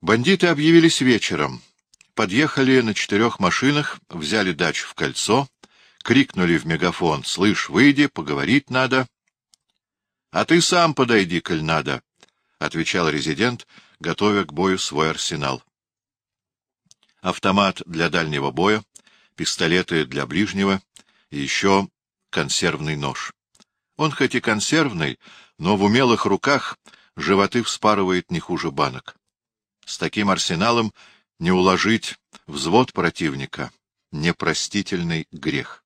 Бандиты объявились вечером. Подъехали на четырех машинах, взяли дачу в кольцо, крикнули в мегафон «Слышь, выйди, поговорить надо». — А ты сам подойди, коль надо, — отвечал резидент, готовя к бою свой арсенал. Автомат для дальнего боя, пистолеты для ближнего и еще консервный нож. Он хоть и консервный, но в умелых руках животы вспарывает не хуже банок. С таким арсеналом не уложить взвод противника — непростительный грех.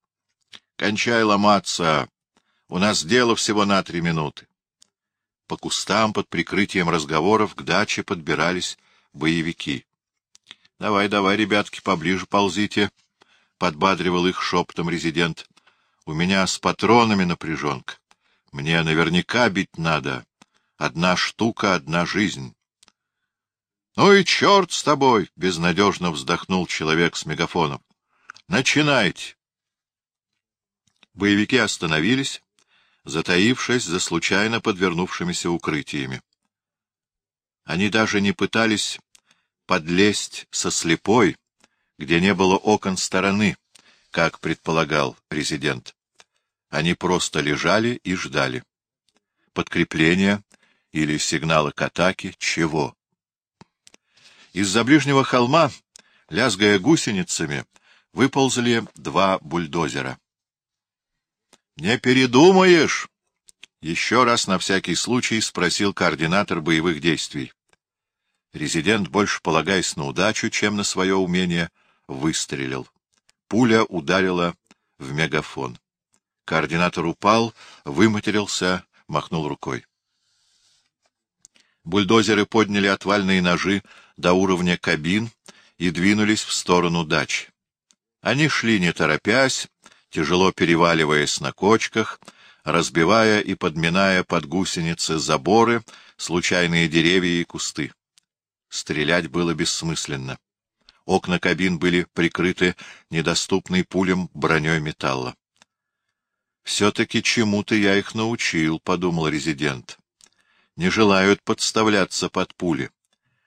Кончай ломаться. У нас дело всего на три минуты. По кустам под прикрытием разговоров к даче подбирались боевики. — Давай, давай, ребятки, поближе ползите, — подбадривал их шепотом резидент. — У меня с патронами напряженка. Мне наверняка бить надо. Одна штука, одна жизнь. — Ну и черт с тобой! — безнадежно вздохнул человек с мегафоном. — Начинайте! Боевики остановились, затаившись за случайно подвернувшимися укрытиями. Они даже не пытались подлезть со слепой, где не было окон стороны, как предполагал резидент. Они просто лежали и ждали. Подкрепления или сигнала к атаке чего? Из-за ближнего холма, лязгая гусеницами, выползли два бульдозера. — Не передумаешь? — еще раз на всякий случай спросил координатор боевых действий. Резидент, больше полагаясь на удачу, чем на свое умение, выстрелил. Пуля ударила в мегафон. Координатор упал, выматерился, махнул рукой. Бульдозеры подняли отвальные ножи до уровня кабин и двинулись в сторону дач. Они шли не торопясь, тяжело переваливаясь на кочках, разбивая и подминая под гусеницы заборы, случайные деревья и кусты. Стрелять было бессмысленно. Окна кабин были прикрыты недоступной пулем броней металла. — Все-таки чему-то я их научил, — подумал резидент не желают подставляться под пули.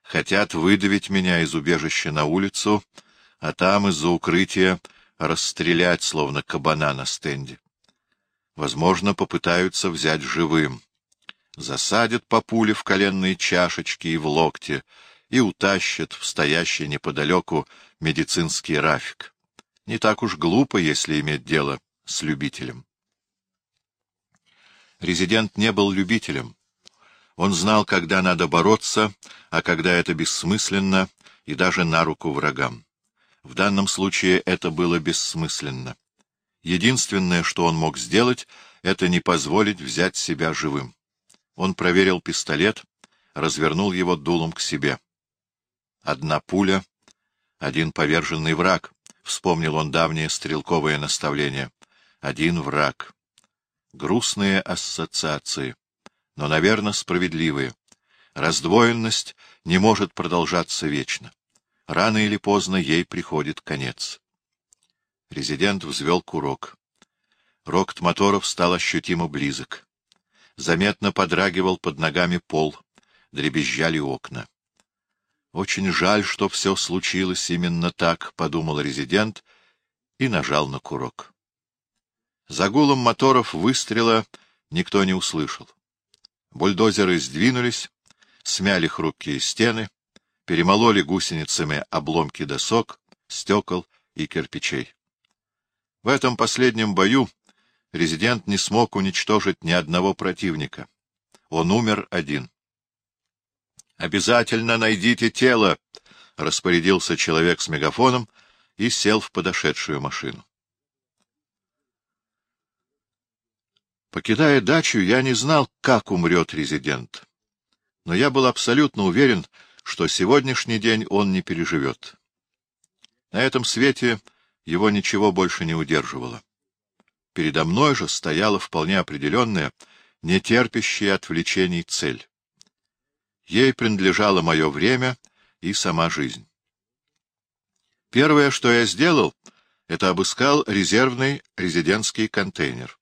Хотят выдавить меня из убежища на улицу, а там из-за укрытия расстрелять, словно кабана на стенде. Возможно, попытаются взять живым. Засадят по пуле в коленные чашечки и в локте и утащат в стоящий неподалеку медицинский рафик. Не так уж глупо, если иметь дело с любителем. Резидент не был любителем. Он знал, когда надо бороться, а когда это бессмысленно и даже на руку врагам. В данном случае это было бессмысленно. Единственное, что он мог сделать, это не позволить взять себя живым. Он проверил пистолет, развернул его дулом к себе. Одна пуля, один поверженный враг, — вспомнил он давнее стрелковое наставление. Один враг. Грустные ассоциации но, наверное, справедливые. Раздвоенность не может продолжаться вечно. Рано или поздно ей приходит конец. Резидент взвел курок. Рокот моторов стал ощутимо близок. Заметно подрагивал под ногами пол, дребезжали окна. Очень жаль, что все случилось именно так, — подумал резидент и нажал на курок. За гулом моторов выстрела никто не услышал. Бульдозеры сдвинулись, смяли хрупкие стены, перемололи гусеницами обломки досок, стекол и кирпичей. В этом последнем бою резидент не смог уничтожить ни одного противника. Он умер один. «Обязательно найдите тело!» — распорядился человек с мегафоном и сел в подошедшую машину. Покидая дачу, я не знал, как умрет резидент. Но я был абсолютно уверен, что сегодняшний день он не переживет. На этом свете его ничего больше не удерживало. Передо мной же стояла вполне определенная, нетерпящая отвлечений цель. Ей принадлежало мое время и сама жизнь. Первое, что я сделал, это обыскал резервный резидентский контейнер.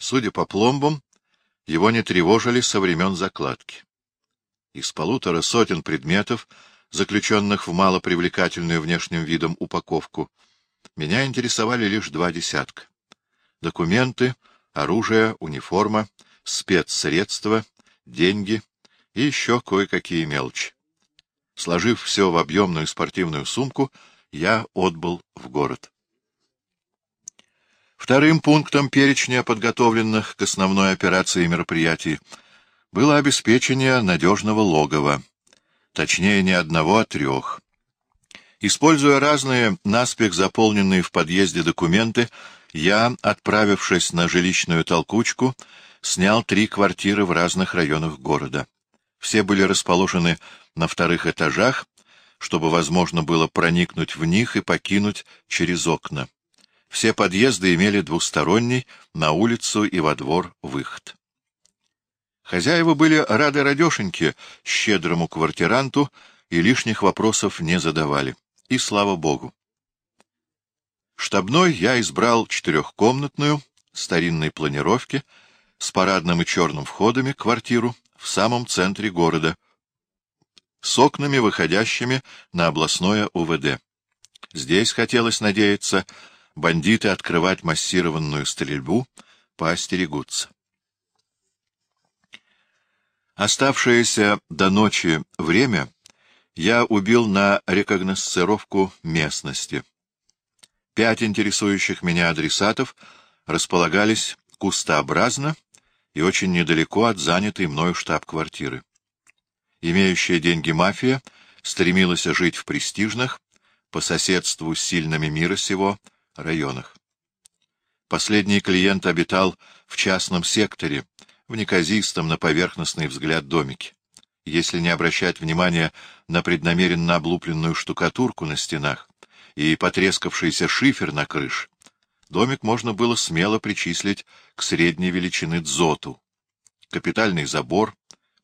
Судя по пломбам, его не тревожили со времен закладки. Из полутора сотен предметов, заключенных в малопривлекательную внешним видом упаковку, меня интересовали лишь два десятка. Документы, оружие, униформа, спецсредства, деньги и еще кое-какие мелочи. Сложив все в объемную спортивную сумку, я отбыл в город. Вторым пунктом перечня подготовленных к основной операции мероприятий было обеспечение надежного логова, точнее не одного, а трех. Используя разные наспех заполненные в подъезде документы, я, отправившись на жилищную толкучку, снял три квартиры в разных районах города. Все были расположены на вторых этажах, чтобы возможно было проникнуть в них и покинуть через окна. Все подъезды имели двусторонний, на улицу и во двор, выход. Хозяева были рады радешеньке, щедрому квартиранту, и лишних вопросов не задавали. И слава богу. Штабной я избрал четырехкомнатную, старинной планировки, с парадным и черным входами квартиру в самом центре города, с окнами, выходящими на областное УВД. Здесь, хотелось надеяться, бандиты открывать массированную стрельбу поостерегутся. Оставшееся до ночи время я убил на рекогносцировку местности. Пять интересующих меня адресатов располагались кустообразно и очень недалеко от занятой мною штаб-квартиры. Имеющая деньги мафия стремилась жить в престижных, по соседству с сильными мира сего, районах. Последний клиент обитал в частном секторе, в неказистом на поверхностный взгляд домике. Если не обращать внимания на преднамеренно облупленную штукатурку на стенах и потрескавшийся шифер на крыше, домик можно было смело причислить к средней величины дзоту. Капитальный забор,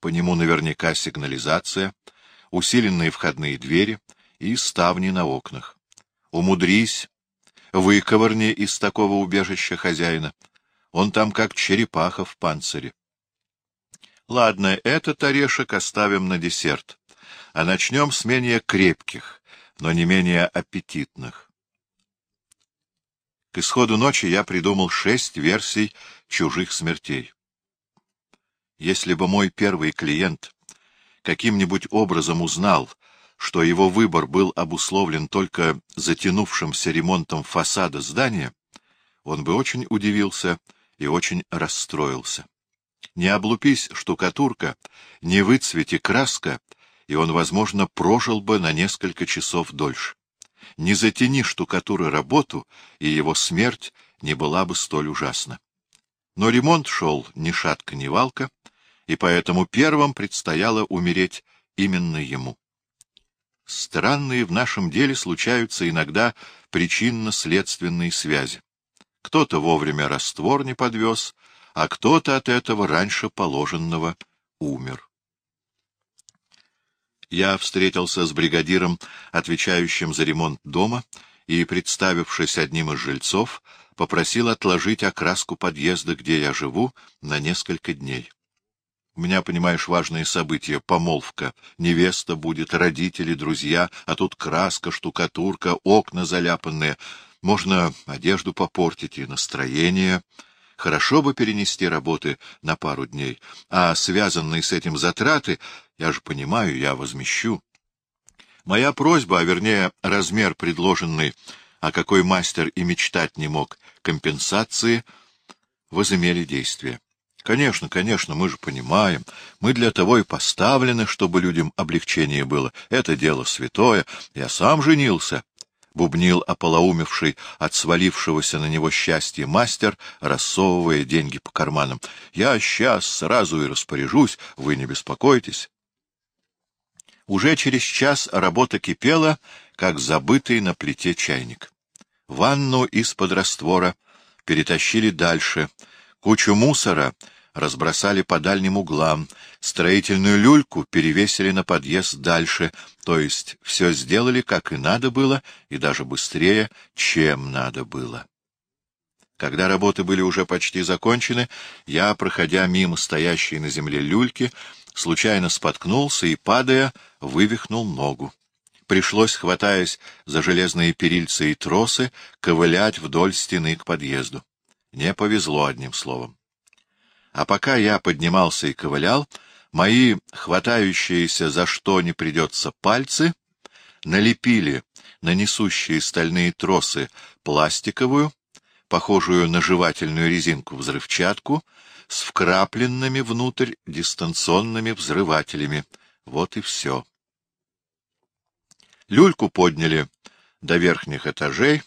по нему наверняка сигнализация, усиленные входные двери и ставни на окнах. Умудрись выковырни из такого убежища хозяина. Он там как черепаха в панцире. Ладно, этот орешек оставим на десерт, а начнем с менее крепких, но не менее аппетитных. К исходу ночи я придумал шесть версий чужих смертей. Если бы мой первый клиент каким-нибудь образом узнал, что его выбор был обусловлен только затянувшимся ремонтом фасада здания, он бы очень удивился и очень расстроился. Не облупись штукатурка, не выцвети краска, и он, возможно, прожил бы на несколько часов дольше. Не затяни штукатуры работу, и его смерть не была бы столь ужасна. Но ремонт шел ни шатка, ни валка, и поэтому первым предстояло умереть именно ему. Странные в нашем деле случаются иногда причинно-следственные связи. Кто-то вовремя раствор не подвез, а кто-то от этого раньше положенного умер. Я встретился с бригадиром, отвечающим за ремонт дома, и, представившись одним из жильцов, попросил отложить окраску подъезда, где я живу, на несколько дней. У меня, понимаешь, важные события. Помолвка, невеста будет, родители, друзья, а тут краска, штукатурка, окна заляпанные. Можно одежду попортить и настроение. Хорошо бы перенести работы на пару дней, а связанные с этим затраты, я же понимаю, я возмещу. Моя просьба, а вернее размер предложенный, а какой мастер и мечтать не мог, компенсации, возымели действие. Конечно, конечно, мы же понимаем. Мы для того и поставлены, чтобы людям облегчение было. Это дело святое. Я сам женился. Бубнил ополоумевший от свалившегося на него счастья мастер, рассовывая деньги по карманам. Я сейчас сразу и распоряжусь, вы не беспокойтесь. Уже через час работа кипела, как забытый на плите чайник. Ванну из-под раствора перетащили дальше. Кучу мусора разбросали по дальним углам, строительную люльку перевесили на подъезд дальше, то есть все сделали, как и надо было, и даже быстрее, чем надо было. Когда работы были уже почти закончены, я, проходя мимо стоящей на земле люльки, случайно споткнулся и, падая, вывихнул ногу. Пришлось, хватаясь за железные перильцы и тросы, ковылять вдоль стены к подъезду. Не повезло, одним словом. А пока я поднимался и ковылял, мои хватающиеся за что не придется пальцы налепили на несущие стальные тросы пластиковую, похожую на жевательную резинку взрывчатку, с вкрапленными внутрь дистанционными взрывателями. Вот и все. Люльку подняли до верхних этажей,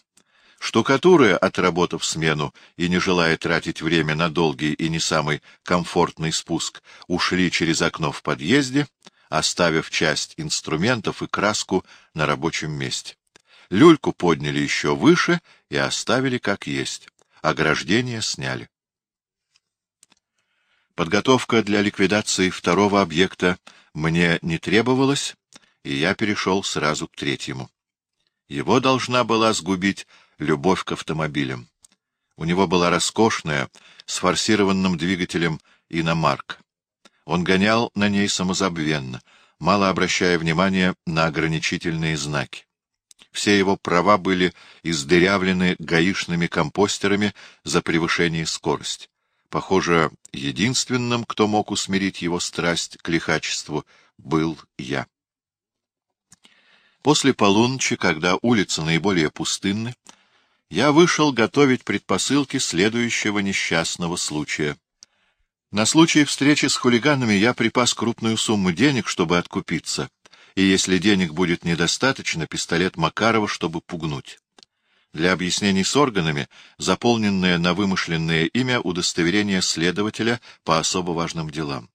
штукатуры, отработав смену и не желая тратить время на долгий и не самый комфортный спуск, ушли через окно в подъезде, оставив часть инструментов и краску на рабочем месте. Люльку подняли еще выше и оставили как есть. Ограждение сняли. Подготовка для ликвидации второго объекта мне не требовалась, и я перешел сразу к третьему. Его должна была сгубить любовь к автомобилям. У него была роскошная, с форсированным двигателем иномарка. Он гонял на ней самозабвенно, мало обращая внимания на ограничительные знаки. Все его права были издырявлены гаишными компостерами за превышение скорости. Похоже, единственным, кто мог усмирить его страсть к лихачеству, был я. После полуночи, когда улицы наиболее пустынны, я вышел готовить предпосылки следующего несчастного случая. На случай встречи с хулиганами я припас крупную сумму денег, чтобы откупиться, и если денег будет недостаточно, пистолет Макарова, чтобы пугнуть. Для объяснений с органами заполненное на вымышленное имя удостоверение следователя по особо важным делам.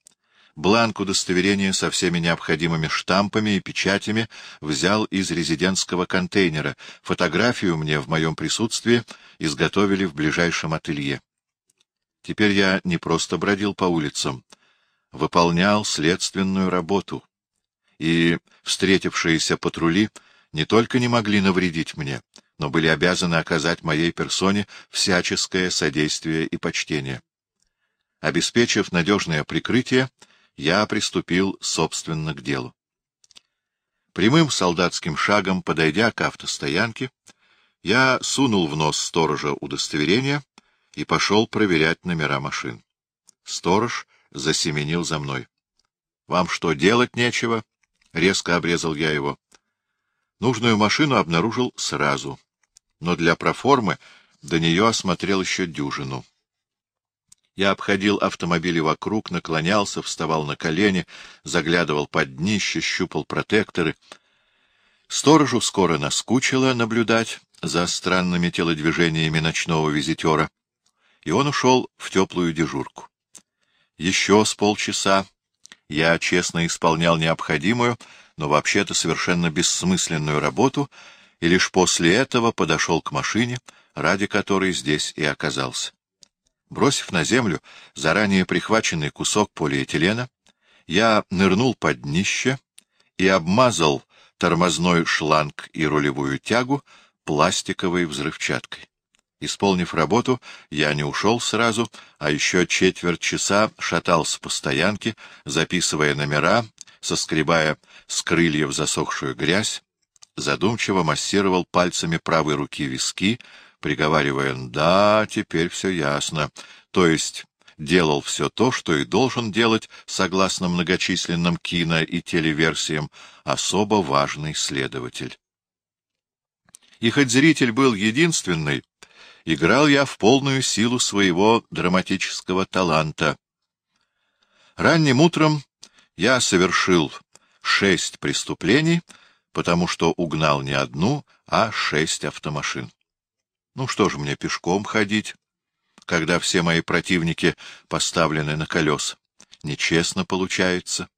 Бланк удостоверения со всеми необходимыми штампами и печатями взял из резидентского контейнера. Фотографию мне в моем присутствии изготовили в ближайшем ателье. Теперь я не просто бродил по улицам, выполнял следственную работу. И встретившиеся патрули не только не могли навредить мне, но были обязаны оказать моей персоне всяческое содействие и почтение. Обеспечив надежное прикрытие, я приступил, собственно, к делу. Прямым солдатским шагом, подойдя к автостоянке, я сунул в нос сторожа удостоверение и пошел проверять номера машин. Сторож засеменил за мной. — Вам что, делать нечего? — резко обрезал я его. Нужную машину обнаружил сразу, но для проформы до нее осмотрел еще дюжину. Я обходил автомобили вокруг, наклонялся, вставал на колени, заглядывал под днище, щупал протекторы. Сторожу скоро наскучило наблюдать за странными телодвижениями ночного визитера, и он ушел в теплую дежурку. Еще с полчаса я честно исполнял необходимую, но вообще-то совершенно бессмысленную работу, и лишь после этого подошел к машине, ради которой здесь и оказался. Бросив на землю заранее прихваченный кусок полиэтилена, я нырнул под днище и обмазал тормозной шланг и рулевую тягу пластиковой взрывчаткой. Исполнив работу, я не ушел сразу, а еще четверть часа шатался по стоянке, записывая номера, соскребая с крыльев засохшую грязь, задумчиво массировал пальцами правой руки виски, приговаривая «Да, теперь все ясно», то есть делал все то, что и должен делать, согласно многочисленным кино- и телеверсиям, особо важный следователь. И хоть зритель был единственный, играл я в полную силу своего драматического таланта. Ранним утром я совершил шесть преступлений, потому что угнал не одну, а шесть автомашин. Ну что же мне пешком ходить, когда все мои противники поставлены на колеса? Нечестно получается.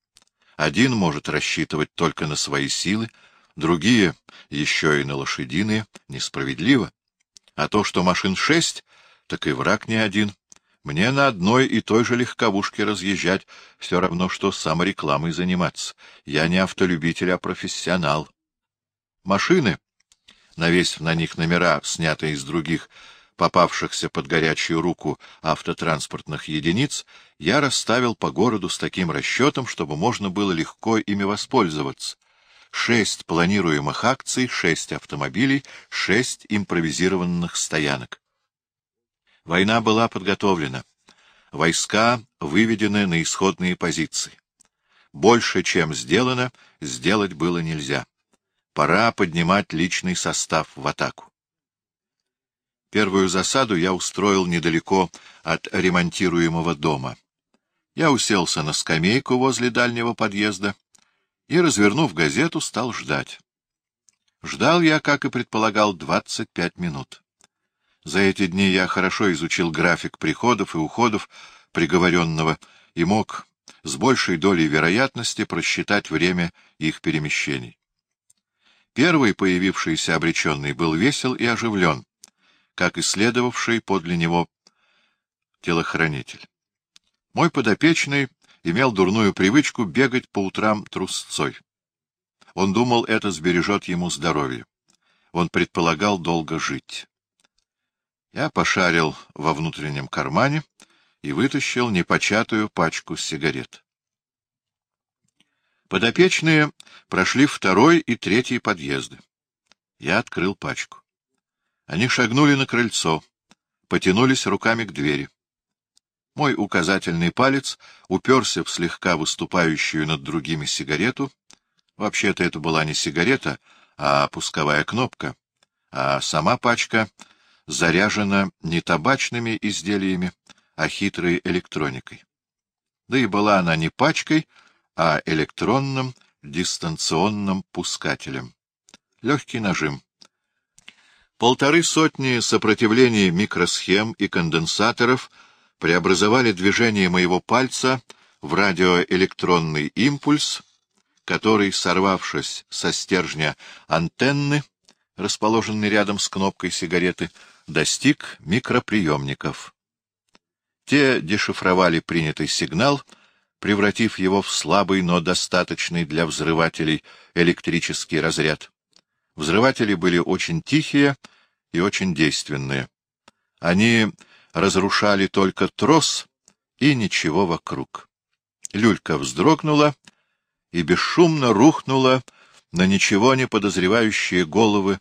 Один может рассчитывать только на свои силы, другие еще и на лошадиные. Несправедливо. А то, что машин шесть, так и враг не один. Мне на одной и той же легковушке разъезжать все равно, что саморекламой заниматься. Я не автолюбитель, а профессионал. Машины навесив на них номера, снятые из других попавшихся под горячую руку автотранспортных единиц, я расставил по городу с таким расчетом, чтобы можно было легко ими воспользоваться. Шесть планируемых акций, шесть автомобилей, шесть импровизированных стоянок. Война была подготовлена. Войска выведены на исходные позиции. Больше, чем сделано, сделать было нельзя. Пора поднимать личный состав в атаку. Первую засаду я устроил недалеко от ремонтируемого дома. Я уселся на скамейку возле дальнего подъезда и, развернув газету, стал ждать. Ждал я, как и предполагал, двадцать пять минут. За эти дни я хорошо изучил график приходов и уходов приговоренного и мог с большей долей вероятности просчитать время их перемещений. Первый появившийся обреченный был весел и оживлен, как и следовавший подле него телохранитель. Мой подопечный имел дурную привычку бегать по утрам трусцой. Он думал, это сбережет ему здоровье. Он предполагал долго жить. Я пошарил во внутреннем кармане и вытащил непочатую пачку сигарет. Подопечные прошли второй и третий подъезды. Я открыл пачку. Они шагнули на крыльцо, потянулись руками к двери. Мой указательный палец уперся в слегка выступающую над другими сигарету. Вообще-то это была не сигарета, а пусковая кнопка, а сама пачка заряжена не табачными изделиями, а хитрой электроникой. Да и была она не пачкой, а электронным дистанционным пускателем. Легкий нажим. Полторы сотни сопротивлений микросхем и конденсаторов — преобразовали движение моего пальца в радиоэлектронный импульс, который, сорвавшись со стержня антенны, расположенной рядом с кнопкой сигареты, достиг микроприемников. Те дешифровали принятый сигнал, превратив его в слабый, но достаточный для взрывателей электрический разряд. Взрыватели были очень тихие и очень действенные. Они разрушали только трос и ничего вокруг. Люлька вздрогнула и бесшумно рухнула на ничего не подозревающие головы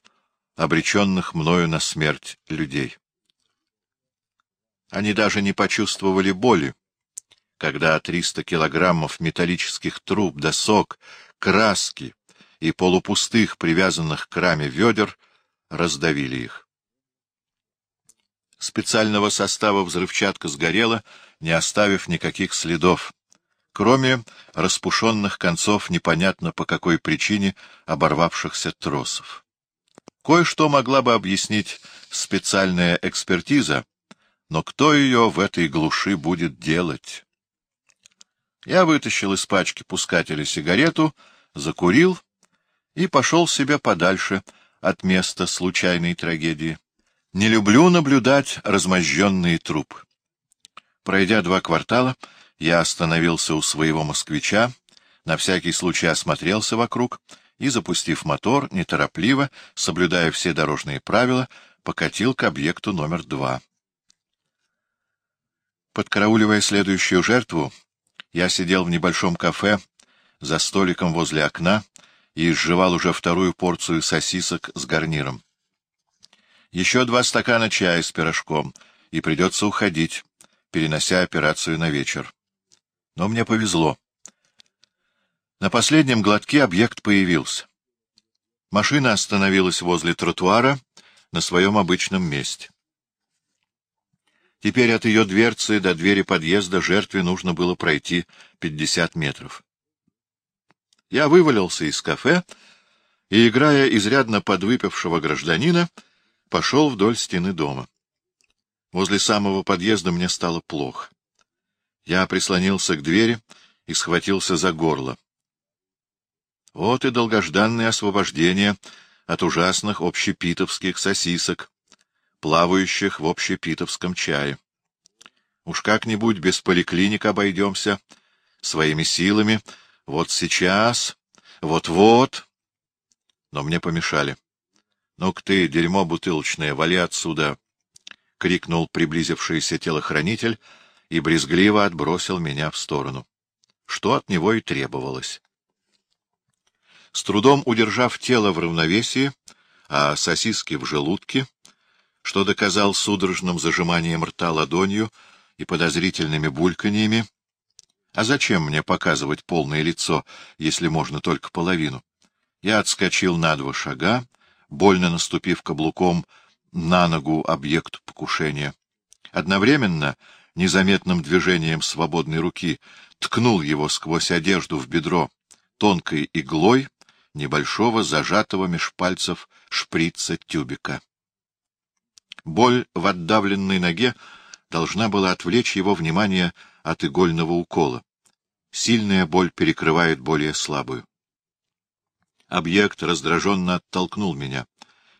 обреченных мною на смерть людей. Они даже не почувствовали боли, когда триста килограммов металлических труб, досок, краски и полупустых, привязанных к раме ведер, раздавили их. Специального состава взрывчатка сгорела, не оставив никаких следов, кроме распушенных концов непонятно по какой причине оборвавшихся тросов. Кое-что могла бы объяснить специальная экспертиза, но кто ее в этой глуши будет делать? Я вытащил из пачки пускателя сигарету, закурил и пошел себе подальше от места случайной трагедии. Не люблю наблюдать размозженные трупы. Пройдя два квартала, я остановился у своего москвича, на всякий случай осмотрелся вокруг и, запустив мотор, неторопливо, соблюдая все дорожные правила, покатил к объекту номер два. Подкарауливая следующую жертву, я сидел в небольшом кафе за столиком возле окна и изживал уже вторую порцию сосисок с гарниром. Еще два стакана чая с пирожком, и придется уходить, перенося операцию на вечер. Но мне повезло. На последнем глотке объект появился. Машина остановилась возле тротуара на своем обычном месте. Теперь от ее дверцы до двери подъезда жертве нужно было пройти пятьдесят метров. Я вывалился из кафе и, играя изрядно подвыпившего гражданина, пошел вдоль стены дома. Возле самого подъезда мне стало плохо. Я прислонился к двери и схватился за горло. Вот и долгожданное освобождение от ужасных общепитовских сосисок, плавающих в общепитовском чае. Уж как-нибудь без поликлиник обойдемся, своими силами, вот сейчас, вот-вот. Но мне помешали. — Ну-ка ты, дерьмо бутылочное, вали отсюда. — крикнул приблизившийся телохранитель и брезгливо отбросил меня в сторону. Что от него и требовалось. С трудом удержав тело в равновесии, а сосиски в желудке, что доказал судорожным зажиманием рта ладонью и подозрительными бульканьями, а зачем мне показывать полное лицо, если можно только половину? Я отскочил на два шага, больно наступив каблуком на ногу объекту покушения. Одновременно, незаметным движением свободной руки, ткнул его сквозь одежду в бедро тонкой иглой небольшого зажатого меж пальцев шприца тюбика. Боль в отдавленной ноге должна была отвлечь его внимание от игольного укола. Сильная боль перекрывает более слабую. Объект раздраженно оттолкнул меня.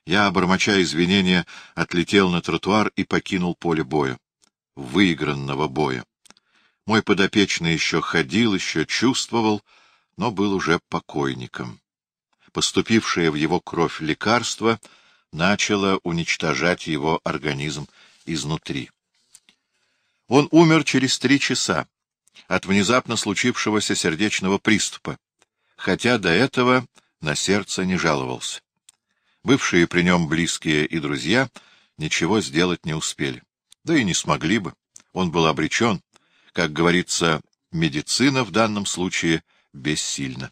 Я, бормоча извинения, отлетел на тротуар и покинул поле боя. Выигранного боя. Мой подопечный еще ходил, еще чувствовал, но был уже покойником. Поступившее в его кровь лекарство начало уничтожать его организм изнутри. Он умер через три часа от внезапно случившегося сердечного приступа, хотя до этого на сердце не жаловался. Бывшие при нем близкие и друзья ничего сделать не успели. Да и не смогли бы. Он был обречен. Как говорится, медицина в данном случае бессильна.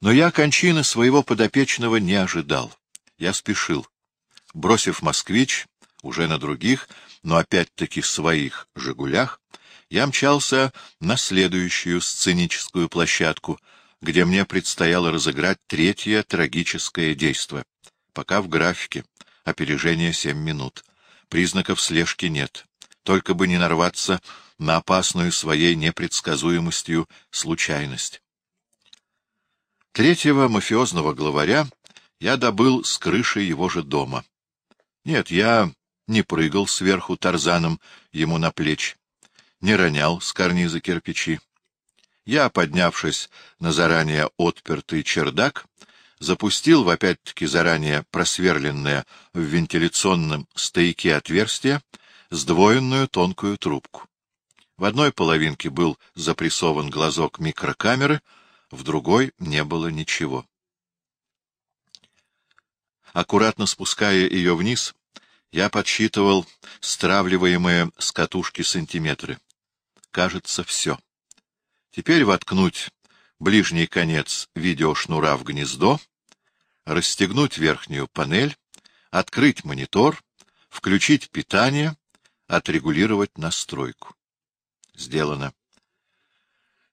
Но я кончины своего подопечного не ожидал. Я спешил. Бросив «Москвич», уже на других, но опять-таки своих «Жигулях», я мчался на следующую сценическую площадку — где мне предстояло разыграть третье трагическое действо. Пока в графике. Опережение семь минут. Признаков слежки нет. Только бы не нарваться на опасную своей непредсказуемостью случайность. Третьего мафиозного главаря я добыл с крыши его же дома. Нет, я не прыгал сверху тарзаном ему на плечи, не ронял с карниза кирпичи. Я, поднявшись на заранее отпертый чердак, запустил в опять-таки заранее просверленное в вентиляционном стояке отверстие сдвоенную тонкую трубку. В одной половинке был запрессован глазок микрокамеры, в другой не было ничего. Аккуратно спуская ее вниз, я подсчитывал стравливаемые с катушки сантиметры. Кажется, все. Теперь воткнуть ближний конец видеошнура в гнездо, расстегнуть верхнюю панель, открыть монитор, включить питание, отрегулировать настройку. Сделано.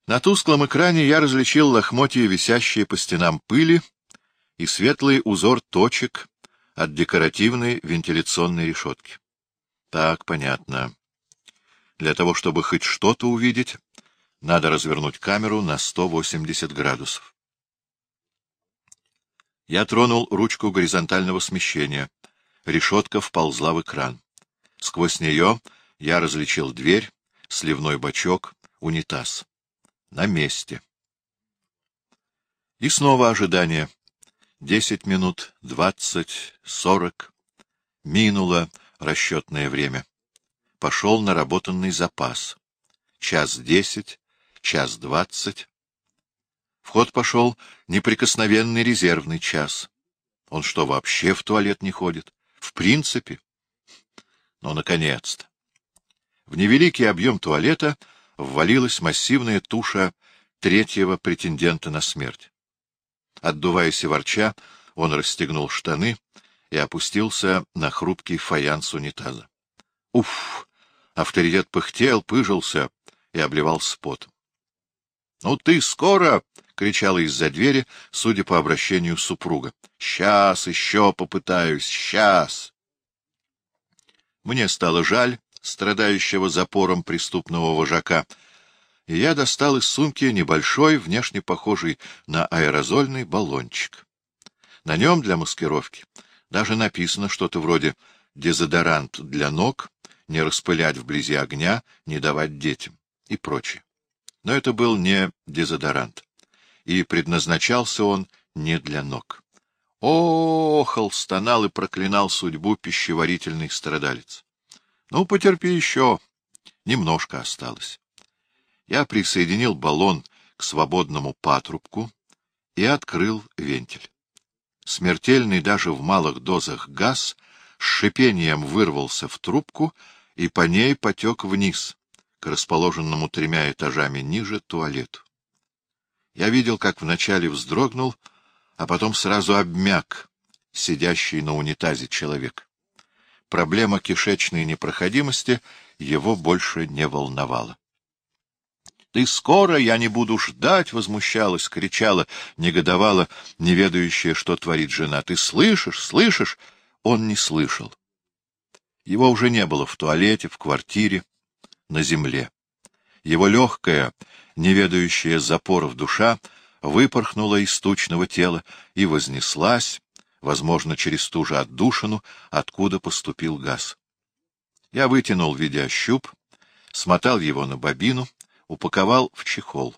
На тусклом экране я различил лохмотья, висящие по стенам пыли, и светлый узор точек от декоративной вентиляционной решетки. Так, понятно. Для того, чтобы хоть что-то увидеть, надо развернуть камеру на 180 градусов. Я тронул ручку горизонтального смещения. Решетка вползла в экран. Сквозь нее я различил дверь, сливной бачок, унитаз. На месте. И снова ожидание. Десять минут, двадцать, сорок. Минуло расчетное время. Пошел наработанный запас. Час десять, час двадцать. В ход пошел неприкосновенный резервный час. Он что, вообще в туалет не ходит? В принципе. Но, наконец-то. В невеликий объем туалета ввалилась массивная туша третьего претендента на смерть. Отдуваясь и ворча, он расстегнул штаны и опустился на хрупкий фаянс унитаза. Уф! Авторитет пыхтел, пыжился и обливался потом. — Ну ты скоро! — кричала из-за двери, судя по обращению супруга. — Сейчас еще попытаюсь, сейчас! Мне стало жаль страдающего запором преступного вожака, и я достал из сумки небольшой, внешне похожий на аэрозольный баллончик. На нем для маскировки даже написано что-то вроде «дезодорант для ног», «не распылять вблизи огня», «не давать детям» и прочее. Но это был не дезодорант, и предназначался он не для ног. Охал, стонал и проклинал судьбу пищеварительный страдалец. Ну, потерпи еще. Немножко осталось. Я присоединил баллон к свободному патрубку и открыл вентиль. Смертельный даже в малых дозах газ с шипением вырвался в трубку и по ней потек вниз, к расположенному тремя этажами ниже туалету. Я видел, как вначале вздрогнул, а потом сразу обмяк сидящий на унитазе человек. Проблема кишечной непроходимости его больше не волновала. — Ты скоро, я не буду ждать! — возмущалась, кричала, негодовала, не ведающая, что творит жена. — Ты слышишь, слышишь? Он не слышал. Его уже не было в туалете, в квартире, на земле. Его легкая, не ведающая запоров душа, выпорхнула из тучного тела и вознеслась, возможно, через ту же отдушину, откуда поступил газ. Я вытянул видеощуп, смотал его на бобину, упаковал в чехол.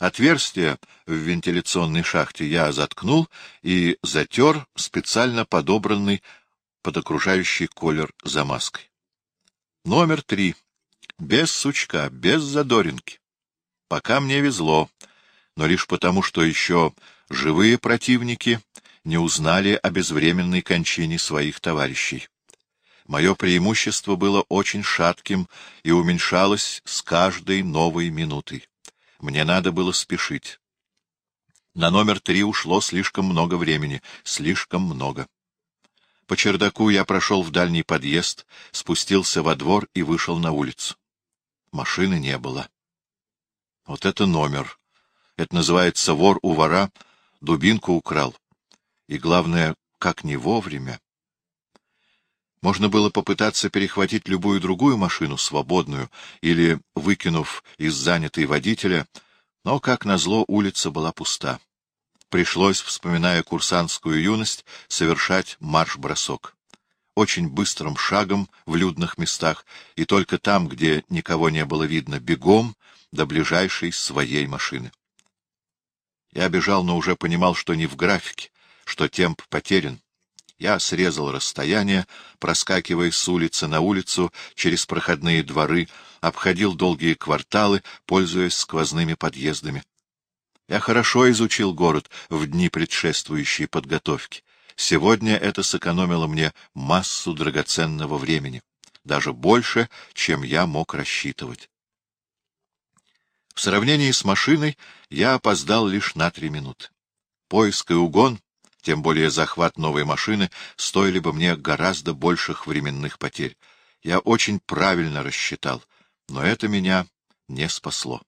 Отверстие в вентиляционной шахте я заткнул и затер специально подобранный под окружающий колер замазкой. Номер три. Без сучка, без задоринки. Пока мне везло, но лишь потому, что еще живые противники не узнали о безвременной кончине своих товарищей. Мое преимущество было очень шатким и уменьшалось с каждой новой минутой. Мне надо было спешить. На номер три ушло слишком много времени, слишком много. По чердаку я прошел в дальний подъезд, спустился во двор и вышел на улицу. Машины не было. Вот это номер. Это называется вор у вора, дубинку украл. И главное, как не вовремя. Можно было попытаться перехватить любую другую машину, свободную, или, выкинув из занятой водителя, но, как назло, улица была пуста. Пришлось, вспоминая курсантскую юность, совершать марш-бросок. Очень быстрым шагом в людных местах, и только там, где никого не было видно, бегом до ближайшей своей машины. Я бежал, но уже понимал, что не в графике, что темп потерян. Я срезал расстояние, проскакивая с улицы на улицу, через проходные дворы, обходил долгие кварталы, пользуясь сквозными подъездами. Я хорошо изучил город в дни предшествующей подготовки. Сегодня это сэкономило мне массу драгоценного времени, даже больше, чем я мог рассчитывать. В сравнении с машиной я опоздал лишь на три минуты. Поиск и угон, тем более захват новой машины, стоили бы мне гораздо больших временных потерь. Я очень правильно рассчитал, но это меня не спасло.